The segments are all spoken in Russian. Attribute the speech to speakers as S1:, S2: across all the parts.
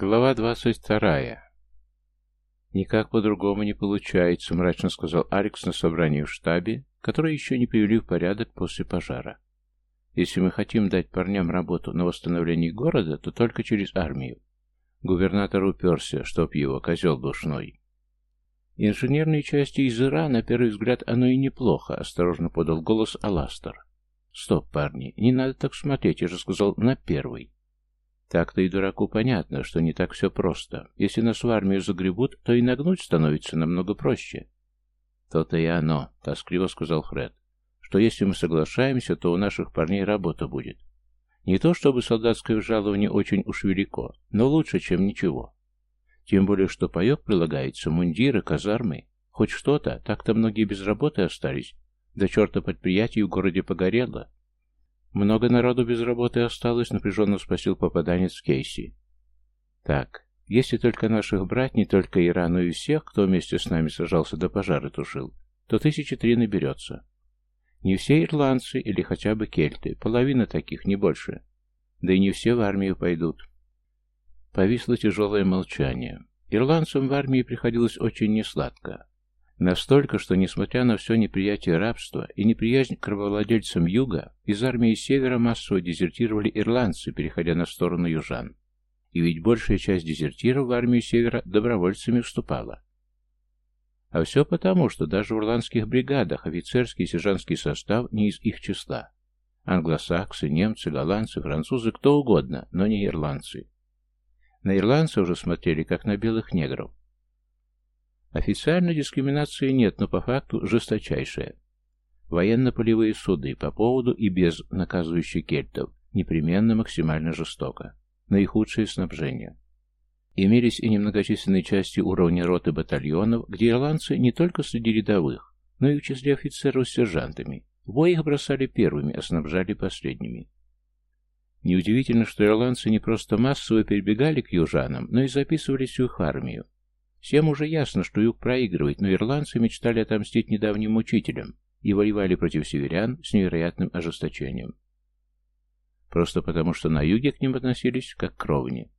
S1: Глава двадцать вторая. «Никак по-другому не получается», — мрачно сказал Алекс на собрании в штабе, которое еще не привели в порядок после пожара. «Если мы хотим дать парням работу на восстановлении города, то только через армию. Губернатор уперся, чтоб его, козел душной». «Инженерные части из Ира, на первый взгляд, оно и неплохо», — осторожно подал голос Аластер. «Стоп, парни, не надо так смотреть, я же сказал на первый». Так-то и дураку понятно, что не так все просто. Если нас в армию загребут, то и нагнуть становится намного проще. То-то и оно, тоскливо сказал Фред, что если мы соглашаемся, то у наших парней работа будет. Не то чтобы солдатское жалование очень уж велико, но лучше, чем ничего. Тем более, что паек прилагается, мундиры, казармы. Хоть что-то, так-то многие без работы остались. До черта предприятий в городе погорело, «Много народу без работы осталось?» — напряженно спросил попаданец Кейси. «Так, если только наших брать, не только Ира, но и всех, кто вместе с нами сажался до пожара тушил, то тысячи три наберется. Не все ирландцы или хотя бы кельты, половина таких, не больше. Да и не все в армию пойдут». Повисло тяжелое молчание. Ирландцам в армии приходилось очень несладко. Настолько, что, несмотря на все неприятие рабства и неприязнь к рабовладельцам юга, из армии севера массово дезертировали ирландцы, переходя на сторону южан. И ведь большая часть дезертиров в армию севера добровольцами вступала. А все потому, что даже в ирландских бригадах офицерский и сержантский состав не из их числа. Англосаксы, немцы, голландцы, французы, кто угодно, но не ирландцы. На ирландцев уже смотрели, как на белых негров, Официально дискриминации нет, но по факту жесточайшая. Военно-полевые суды по поводу и без наказывающих кельтов непременно максимально жестоко. Наихудшее снабжение. Имелись и немногочисленные части уровня роты батальонов, где ирландцы не только среди рядовых, но и в числе офицеров с сержантами. В бой их бросали первыми, а снабжали последними. Неудивительно, что ирландцы не просто массово перебегали к южанам, но и записывались в их армию, Всем уже ясно, что юг проигрывает, но ирландцы мечтали отомстить недавним мучителям и воевали против северян с невероятным ожесточением. Просто потому, что на юге к ним относились как к кровни.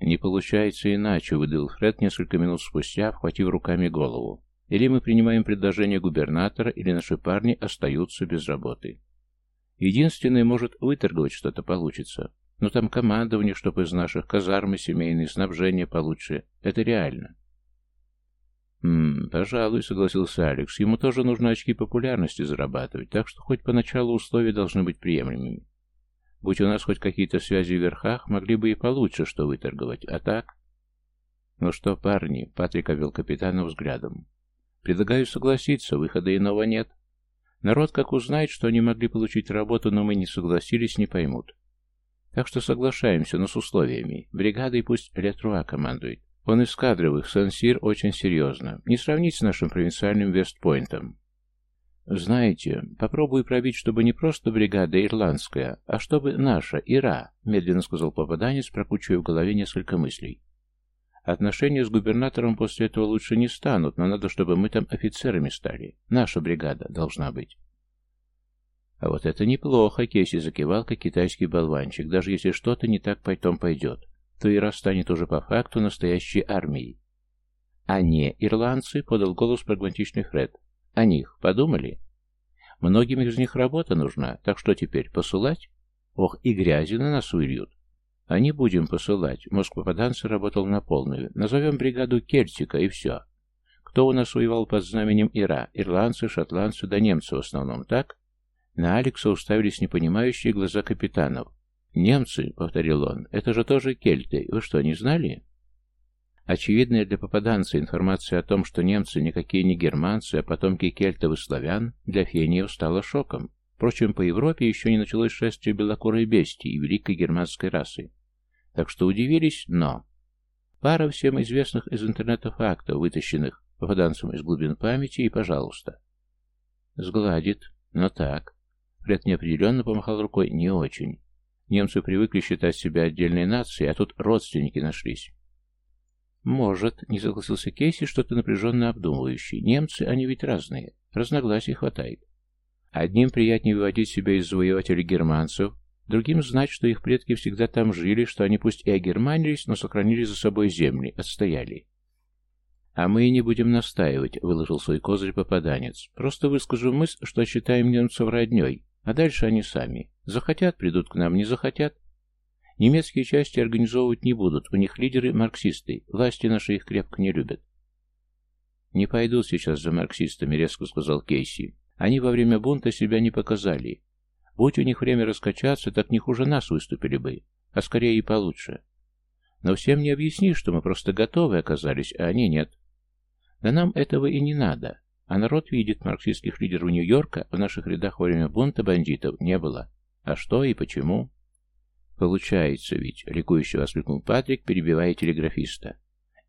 S1: «Не получается иначе», — выдал Фред несколько минут спустя, обхватив руками голову. «Или мы принимаем предложение губернатора, или наши парни остаются без работы. Единственное, может, выторговать что-то получится. Но там командование, чтоб из наших казармы семейные снабжения получше. Это реально. «Ммм, пожалуй», — согласился Алекс. «Ему тоже нужно очки популярности зарабатывать, так что хоть поначалу условия должны быть приемлемыми. Будь у нас хоть какие-то связи в верхах, могли бы и получше что выторговать, а так...» «Ну что, парни», — Патрик обвел капитана взглядом. «Предлагаю согласиться, выхода иного нет. Народ как узнает, что они могли получить работу, но мы не согласились, не поймут. Так что соглашаемся, но с условиями. Бригадой пусть Летруа командует. Он из кадровых, Сансир очень серьезно. Не сравнить с нашим провинциальным Вестпойнтом. «Знаете, попробую пробить, чтобы не просто бригада ирландская, а чтобы наша, Ира», — медленно сказал попаданец, прокручивая в голове несколько мыслей. «Отношения с губернатором после этого лучше не станут, но надо, чтобы мы там офицерами стали. Наша бригада должна быть». А вот это неплохо, Кейси закивал, как китайский болванчик. Даже если что-то не так потом пойдет, то и станет уже по факту настоящей армией. А не ирландцы, подал голос прагматичный Фред. О них подумали? Многим из них работа нужна, так что теперь, посылать? Ох, и грязи на нас выльют. А не будем посылать. Мозг попаданца работал на полную. Назовем бригаду Кельтика и все. Кто у нас воевал под знаменем Ира? Ирландцы, шотландцы да немцы в основном, так? На Алекса уставились непонимающие глаза капитанов. «Немцы», — повторил он, — «это же тоже кельты. Вы что, не знали?» Очевидная для попаданца информация о том, что немцы никакие не германцы, а потомки кельтов и славян, для Фениев стала шоком. Впрочем, по Европе еще не началось шествие белокурой бестии и великой германской расы. Так что удивились, но... Пара всем известных из интернета фактов, вытащенных попаданцем из глубин памяти, и пожалуйста. Сгладит, но так. Фред неопределенно помахал рукой. Не очень. Немцы привыкли считать себя отдельной нацией, а тут родственники нашлись. «Может», — не согласился Кейси, что-то напряженно обдумывающий. «Немцы, они ведь разные. Разногласий хватает. Одним приятнее выводить себя из завоевателей германцев, Другим знать, что их предки всегда там жили, что они пусть и огерманились, но сохранили за собой земли, отстояли. «А мы и не будем настаивать», — выложил свой козырь попаданец. «Просто выскажу мысль, что считаем немцев родней, а дальше они сами. Захотят, придут к нам, не захотят. Немецкие части организовывать не будут, у них лидеры марксисты, власти наши их крепко не любят». «Не пойдут сейчас за марксистами», — резко сказал Кейси. «Они во время бунта себя не показали. Будь у них время раскачаться, так не хуже нас выступили бы, а скорее и получше. Но всем не объяснишь, что мы просто готовы оказались, а они нет. Да нам этого и не надо. А народ видит, марксистских лидеров Нью-Йорка в наших рядах во время бунта бандитов не было. А что и почему? Получается ведь, ликующе воскликнул Патрик, перебивая телеграфиста.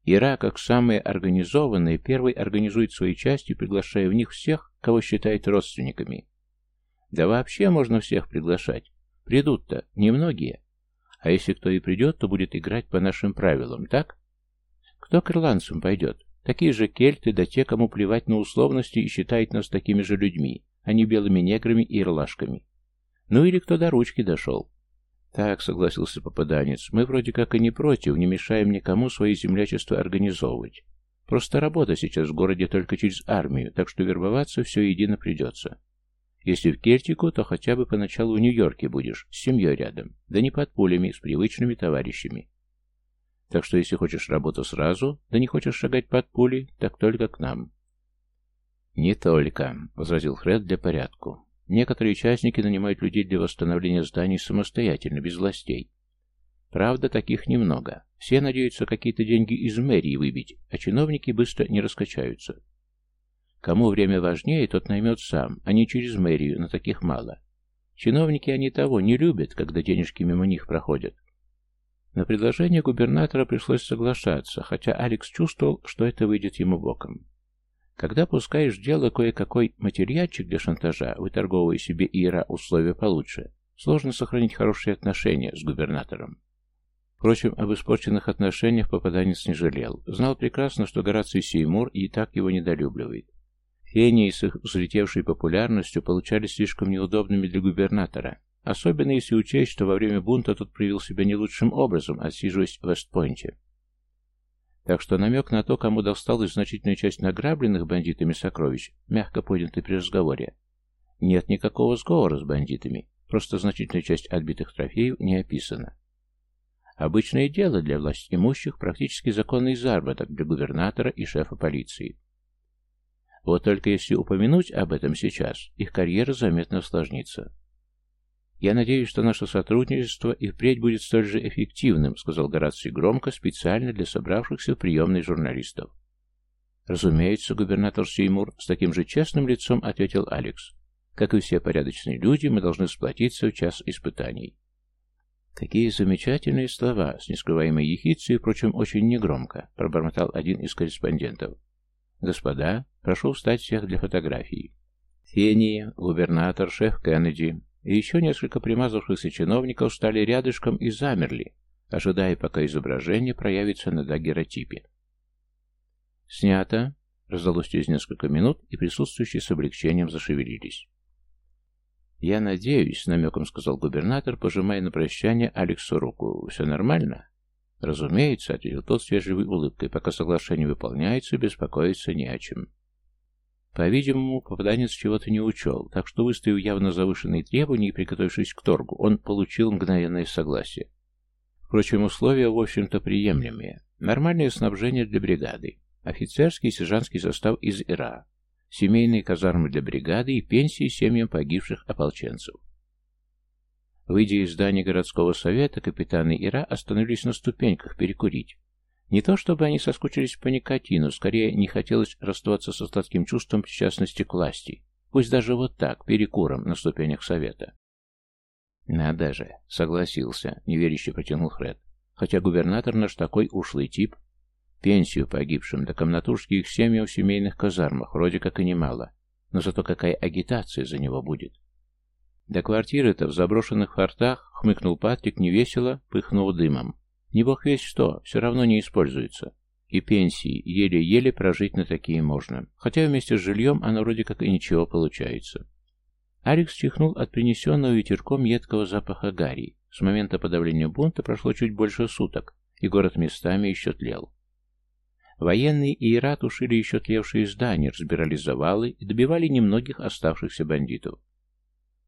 S1: Ира, как самые организованные, первый организует свои части, приглашая в них всех, кого считает родственниками. Да вообще можно всех приглашать. Придут-то немногие. А если кто и придет, то будет играть по нашим правилам, так? Кто к ирландцам пойдет? Такие же кельты, да те, кому плевать на условности и считает нас такими же людьми, а не белыми неграми и ирлашками. Ну или кто до ручки дошел. Так, согласился попаданец, мы вроде как и не против, не мешаем никому свои землячества организовывать. Просто работа сейчас в городе только через армию, так что вербоваться все едино придется. Если в Кельтику, то хотя бы поначалу в Нью-Йорке будешь, с семьей рядом, да не под пулями, с привычными товарищами. Так что если хочешь работу сразу, да не хочешь шагать под пули, так только к нам. «Не только», — возразил Фред для порядку. «Некоторые участники нанимают людей для восстановления зданий самостоятельно, без властей. Правда, таких немного. Все надеются какие-то деньги из мэрии выбить, а чиновники быстро не раскачаются. Кому время важнее, тот наймет сам, а не через мэрию, но таких мало. Чиновники они того не любят, когда денежки мимо них проходят. На предложение губернатора пришлось соглашаться, хотя Алекс чувствовал, что это выйдет ему боком. Когда пускаешь дело кое-какой материальчик для шантажа, выторговывая себе Ира условия получше, сложно сохранить хорошие отношения с губернатором. Впрочем, об испорченных отношениях попаданец не жалел. Знал прекрасно, что Гораций Сеймур и так его недолюбливает. Фении с их взлетевшей популярностью получались слишком неудобными для губернатора, Особенно если учесть, что во время бунта тот проявил себя не лучшим образом, отсиживаясь в Вестпойнте. Так что намек на то, кому досталась значительная часть награбленных бандитами сокровищ, мягко поднятый при разговоре. Нет никакого сговора с бандитами, просто значительная часть отбитых трофеев не описана. Обычное дело для власть имущих, практически законный заработок для губернатора и шефа полиции. Вот только если упомянуть об этом сейчас, их карьера заметно осложнится. «Я надеюсь, что наше сотрудничество и впредь будет столь же эффективным», сказал Гораций громко, специально для собравшихся в приемной журналистов. «Разумеется, губернатор Сеймур с таким же честным лицом ответил Алекс. Как и все порядочные люди, мы должны сплотиться в час испытаний». «Какие замечательные слова!» С нескрываемой ехицей, впрочем, очень негромко, пробормотал один из корреспондентов. «Господа, прошу встать всех для фотографий». Фения, губернатор, шеф Кеннеди, и еще несколько примазавшихся чиновников стали рядышком и замерли, ожидая, пока изображение проявится на дагеротипе. «Снято!» — раздалось через несколько минут, и присутствующие с облегчением зашевелились. «Я надеюсь», — с намеком сказал губернатор, пожимая на прощание Алексу руку. «Все нормально?» «Разумеется», — ответил тот с вежливой улыбкой, «пока соглашение выполняется, беспокоиться не о чем». По-видимому, попаданец чего-то не учел, так что, выставив явно завышенные требования и приготовившись к торгу, он получил мгновенное согласие. Впрочем, условия, в общем-то, приемлемые. Нормальное снабжение для бригады, офицерский и сержантский состав из ИРА, семейные казармы для бригады и пенсии семьям погибших ополченцев. Выйдя из здания городского совета, капитаны ИРА остановились на ступеньках перекурить. Не то чтобы они соскучились по никотину, скорее не хотелось расставаться со сладким чувством причастности к власти, пусть даже вот так, перекуром на ступенях совета. «Надо же!» — согласился, неверяще протянул Фред. «Хотя губернатор наш такой ушлый тип. Пенсию погибшим, да комнатушки их семьям в семейных казармах вроде как и немало. Но зато какая агитация за него будет!» До квартиры-то в заброшенных фортах хмыкнул Патрик невесело, пыхнув дымом. Не бог весь что, все равно не используется. И пенсии еле-еле прожить на такие можно. Хотя вместе с жильем оно вроде как и ничего получается. Алекс чихнул от принесенного ветерком едкого запаха гари. С момента подавления бунта прошло чуть больше суток, и город местами еще тлел. Военные и Ира тушили еще тлевшие здания, разбирали завалы и добивали немногих оставшихся бандитов.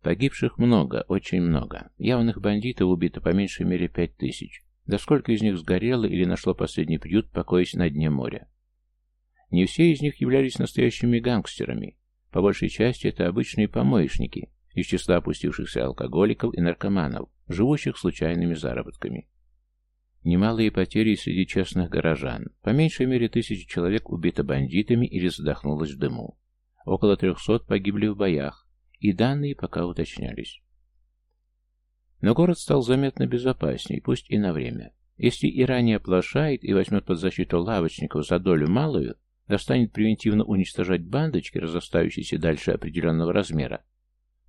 S1: Погибших много, очень много. Явных бандитов убито по меньшей мере пять тысяч. Да сколько из них сгорело или нашло последний приют, покоясь на дне моря. Не все из них являлись настоящими гангстерами. По большей части это обычные помоечники, из числа опустившихся алкоголиков и наркоманов, живущих случайными заработками. Немалые потери среди честных горожан. По меньшей мере тысячи человек убито бандитами или задохнулось в дыму. Около трехсот погибли в боях, и данные пока уточнялись. Но город стал заметно безопасней, пусть и на время. Если Иран оплошает и возьмет под защиту лавочников за долю малую, достанет превентивно уничтожать бандочки, разостающиеся дальше определенного размера,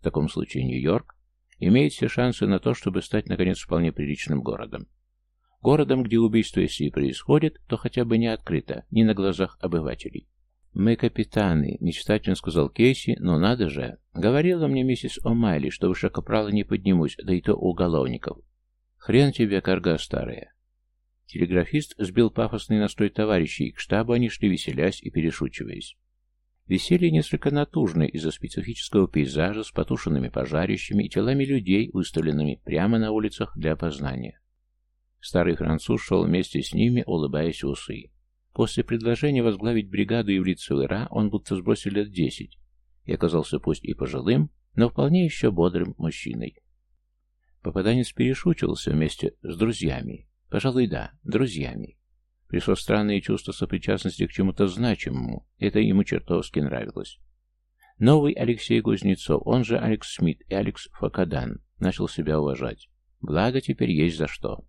S1: в таком случае Нью-Йорк имеет все шансы на то, чтобы стать, наконец, вполне приличным городом. Городом, где убийство, если и происходит, то хотя бы не открыто, не на глазах обывателей. «Мы капитаны», — мечтательно сказал Кейси, — «но надо же. Говорила мне миссис О'Майли, что выше капрала не поднимусь, да и то у уголовников. Хрен тебе, корга старая». Телеграфист сбил пафосный настрой товарищей, к штабу они шли веселясь и перешучиваясь. Веселье несколько натужное из-за специфического пейзажа с потушенными пожарищами и телами людей, выставленными прямо на улицах для опознания. Старый француз шел вместе с ними, улыбаясь в усы. После предложения возглавить бригаду и влиться в Ира он будто сбросил лет десять и оказался пусть и пожилым, но вполне еще бодрым мужчиной. Попаданец перешучивался вместе с друзьями. Пожалуй, да, друзьями. Пришло странное чувство сопричастности к чему-то значимому. Это ему чертовски нравилось. Новый Алексей Кузнецов, он же Алекс Смит и Алекс Факадан, начал себя уважать. Благо теперь есть за что.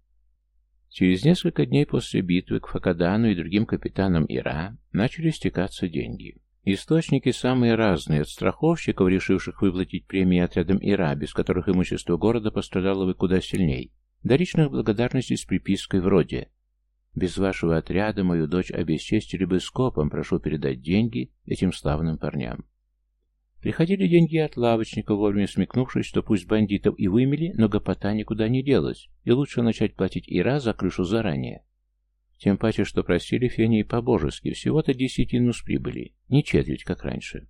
S1: Через несколько дней после битвы к Факадану и другим капитанам Ира начали стекаться деньги. Источники самые разные, от страховщиков, решивших выплатить премии отрядам Ира, без которых имущество города пострадало бы куда сильней, до личных благодарностей с припиской вроде «Без вашего отряда мою дочь обесчестили бы скопом, прошу передать деньги этим славным парням». Приходили деньги от лавочника, вовремя смекнувшись, что пусть бандитов и вымели, но гопота никуда не делась, и лучше начать платить Ира за крышу заранее. Тем паче, что просили Фени по-божески, всего-то десятину с прибыли, не четверть, как раньше.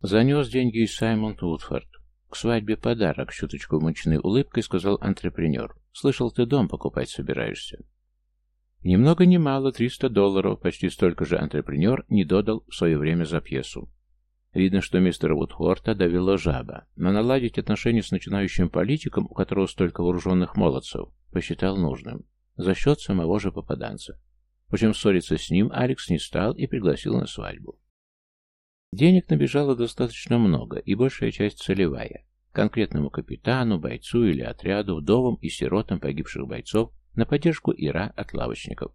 S1: Занес деньги и Саймон Утфорд. К свадьбе подарок, чуточку мучной улыбкой сказал антрепренер. Слышал, ты дом покупать собираешься. Ни много ни мало, 300 долларов, почти столько же антрепренер не додал в свое время за пьесу. Видно, что мистера Вудхорта довело жаба, но наладить отношения с начинающим политиком, у которого столько вооруженных молодцев, посчитал нужным, за счет самого же попаданца. Причем ссориться с ним Алекс не стал и пригласил на свадьбу. Денег набежало достаточно много, и большая часть целевая. Конкретному капитану, бойцу или отряду, вдовам и сиротам погибших бойцов на поддержку Ира от лавочников.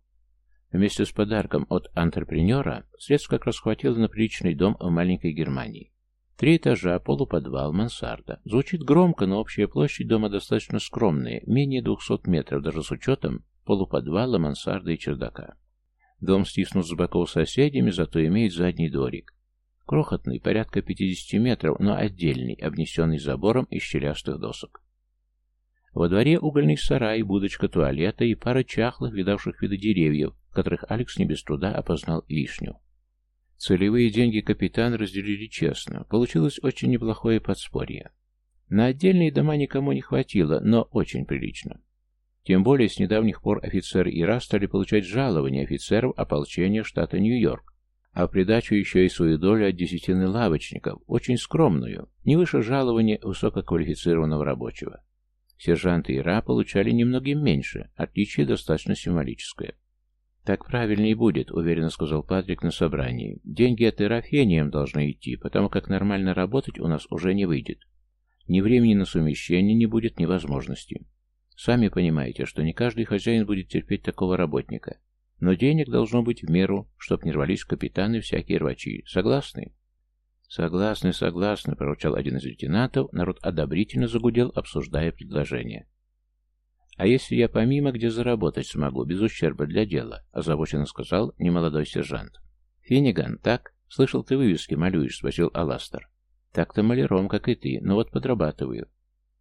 S1: Вместе с подарком от антрепренера средств как раз хватило на приличный дом в маленькой Германии. Три этажа, полуподвал, мансарда. Звучит громко, но общая площадь дома достаточно скромная, менее 200 метров, даже с учетом полуподвала, мансарды и чердака. Дом стиснут с боков соседями, зато имеет задний дворик. Крохотный, порядка 50 метров, но отдельный, обнесенный забором из щелястых досок. Во дворе угольный сарай, будочка туалета и пара чахлых, видавших виды деревьев, которых Алекс не без труда опознал вишню. Целевые деньги капитан разделили честно. Получилось очень неплохое подспорье. На отдельные дома никому не хватило, но очень прилично. Тем более с недавних пор офицеры ИРА стали получать жалования офицеров ополчения штата Нью-Йорк, а придачу еще и свою долю от десятины лавочников, очень скромную, не выше жалования высококвалифицированного рабочего. Сержанты ИРА получали немногим меньше, отличие достаточно символическое. «Так правильно и будет», — уверенно сказал Патрик на собрании. «Деньги от ИРА фением должны идти, потому как нормально работать у нас уже не выйдет. Ни времени на совмещение не будет, ни возможности. Сами понимаете, что не каждый хозяин будет терпеть такого работника. Но денег должно быть в меру, чтоб не рвались капитаны всякие рвачи. Согласны?» «Согласны, согласны», — проручал один из лейтенантов. Народ одобрительно загудел, обсуждая предложение. «А если я помимо где заработать смогу, без ущерба для дела?» — озабоченно сказал немолодой сержант. «Финниган, так? Слышал, ты вывески малюешь?» — спросил Аластер. Так-то маляром, как и ты, но вот подрабатываю.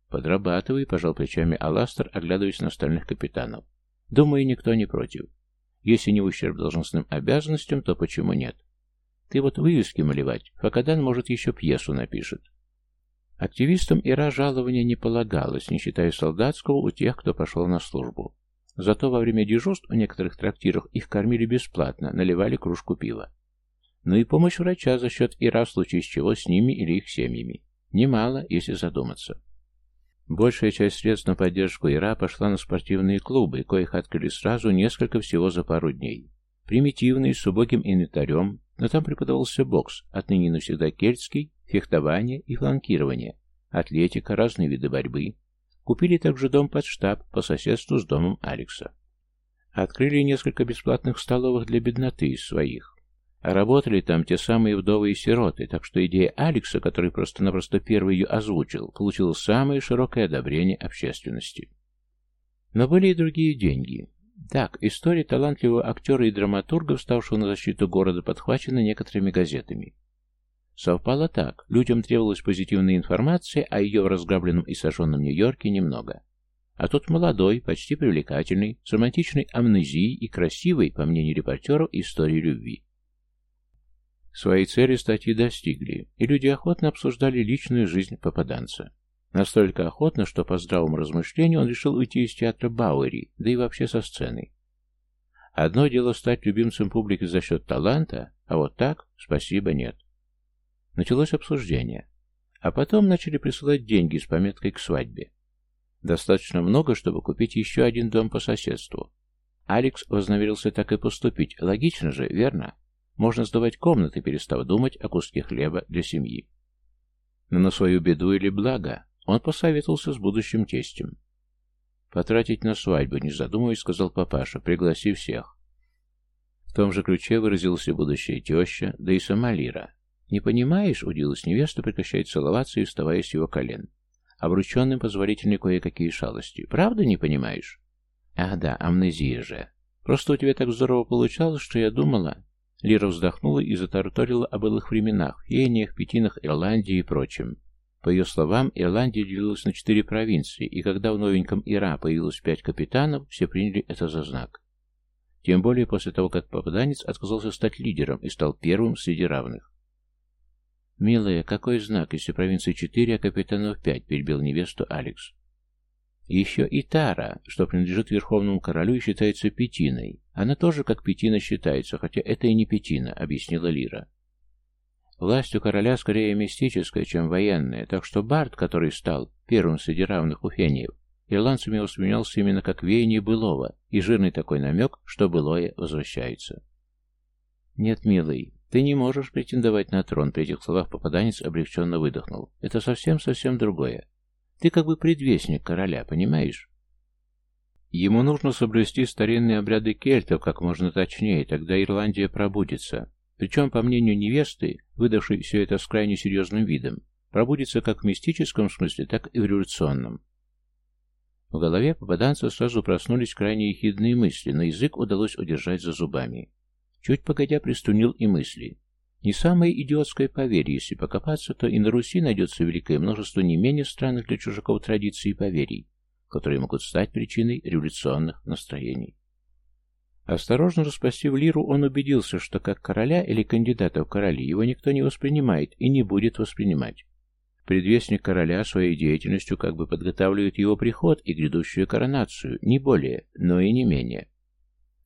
S1: Подрабатывай, пожал плечами Аластер, оглядываясь на остальных капитанов. Думаю, никто не против. Если не ущерб должностным обязанностям, то почему нет? Ты вот вывески малевать, Факадан, может, еще пьесу напишет. Активистам Ира жалования не полагалось, не считая солдатского у тех, кто пошел на службу. Зато во время дежурств в некоторых трактирах их кормили бесплатно, наливали кружку пива. Ну и помощь врача за счет Ира, в случае с чего с ними или их семьями. Немало, если задуматься. Большая часть средств на поддержку Ира пошла на спортивные клубы, коих открыли сразу несколько всего за пару дней. Примитивные, с убогим инвентарем, но там преподавался бокс, отныне навсегда кельтский, фехтование и фланкирование, атлетика, разные виды борьбы. Купили также дом под штаб по соседству с домом Алекса. Открыли несколько бесплатных столовых для бедноты из своих. А работали там те самые вдовы и сироты, так что идея Алекса, который просто-напросто первый ее озвучил, получила самое широкое одобрение общественности. Но были и другие деньги. Так, история талантливого актера и драматурга, вставшего на защиту города, подхвачена некоторыми газетами. Совпало так. Людям требовалась позитивная информация, а ее в разграбленном и сожженном Нью-Йорке немного. А тут молодой, почти привлекательный, с романтичной амнезией и красивой, по мнению репортеров, историей любви. Своей цели статьи достигли, и люди охотно обсуждали личную жизнь попаданца. Настолько охотно, что по здравому размышлению он решил уйти из театра Бауэри, да и вообще со сцены. Одно дело стать любимцем публики за счет таланта, а вот так, спасибо, нет. Началось обсуждение. А потом начали присылать деньги с пометкой к свадьбе. Достаточно много, чтобы купить еще один дом по соседству. Алекс вознамерился так и поступить. Логично же, верно? Можно сдавать комнаты, перестав думать о куске хлеба для семьи. Но на свою беду или благо он посоветовался с будущим тестем. «Потратить на свадьбу, не задумываясь, — сказал папаша, — пригласи всех». В том же ключе выразился будущая теща, да и сама Лира. «Не понимаешь?» — удивилась невеста, прекращает целоваться и вставая с его колен. Обрученным позволительны кое-какие шалости. «Правда не понимаешь?» «Ах да, амнезия же. Просто у тебя так здорово получалось, что я думала...» Лира вздохнула и затараторила о былых временах, фениях, пятинах Ирландии и прочем. По ее словам, Ирландия делилась на четыре провинции, и когда в новеньком Ира появилось пять капитанов, все приняли это за знак. Тем более после того, как попаданец отказался стать лидером и стал первым среди равных. «Милая, какой знак, если провинции четыре, а капитанов пять?» — перебил невесту Алекс. «Еще и Тара, что принадлежит Верховному Королю и считается пятиной. Она тоже как пятина считается, хотя это и не пятина», — объяснила Лира. Власть у короля скорее мистическая, чем военная, так что Барт, который стал первым среди равных у фениев, ирландцами воспринимался именно как веяние былого, и жирный такой намек, что былое возвращается. «Нет, милый, ты не можешь претендовать на трон», при этих словах попаданец облегченно выдохнул. «Это совсем-совсем другое. Ты как бы предвестник короля, понимаешь?» Ему нужно соблюсти старинные обряды кельтов как можно точнее, тогда Ирландия пробудится. Причем, по мнению невесты, выдавшей все это с крайне серьезным видом, пробудится как в мистическом смысле, так и в революционном. В голове попаданца сразу проснулись крайне ехидные мысли, но язык удалось удержать за зубами. Чуть погодя пристунил и мысли. Не самое идиотское поверье, если покопаться, то и на Руси найдется великое множество не менее странных для чужаков традиций и поверий, которые могут стать причиной революционных настроений. Осторожно распустив лиру, он убедился, что как короля или кандидата в короли его никто не воспринимает и не будет воспринимать. Предвестник короля своей деятельностью как бы подготавливает его приход и грядущую коронацию, не более, но и не менее.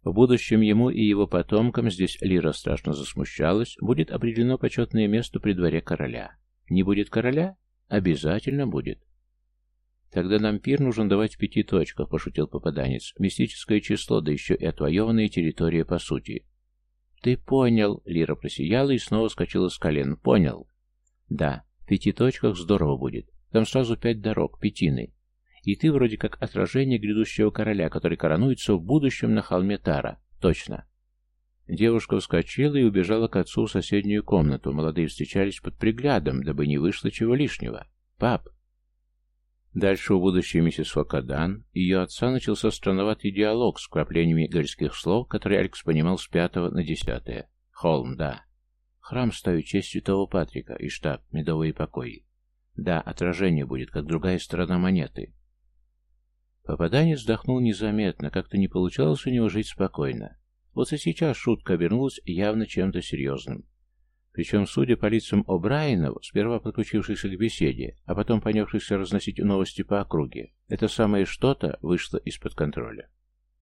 S1: В будущем ему и его потомкам, здесь Лира страшно засмущалась, будет определено почетное место при дворе короля. Не будет короля? Обязательно будет. «Тогда нам пир нужен давать в пяти точках», — пошутил попаданец. «Мистическое число, да еще и отвоеванная территория по сути». «Ты понял», — Лира просияла и снова скачала с колен. «Понял». «Да, в пяти точках здорово будет. Там сразу пять дорог, пятины. И ты вроде как отражение грядущего короля, который коронуется в будущем на холме Тара. Точно». Девушка вскочила и убежала к отцу в соседнюю комнату. Молодые встречались под приглядом, дабы не вышло чего лишнего. «Пап, Дальше у будущей миссис Фокадан, ее отца начался странноватый диалог с вкраплениями городских слов, которые Алекс понимал с пятого на десятое. Холм, да. Храм ставить честь святого Патрика и штаб, медовые покои. Да, отражение будет, как другая сторона монеты. Попаданец вздохнул незаметно, как-то не получалось у него жить спокойно. Вот и сейчас шутка обернулась явно чем-то серьезным. Причем, судя по лицам О'Брайенов, сперва подключившихся к беседе, а потом понявшихся разносить новости по округе, это самое что-то вышло из-под контроля.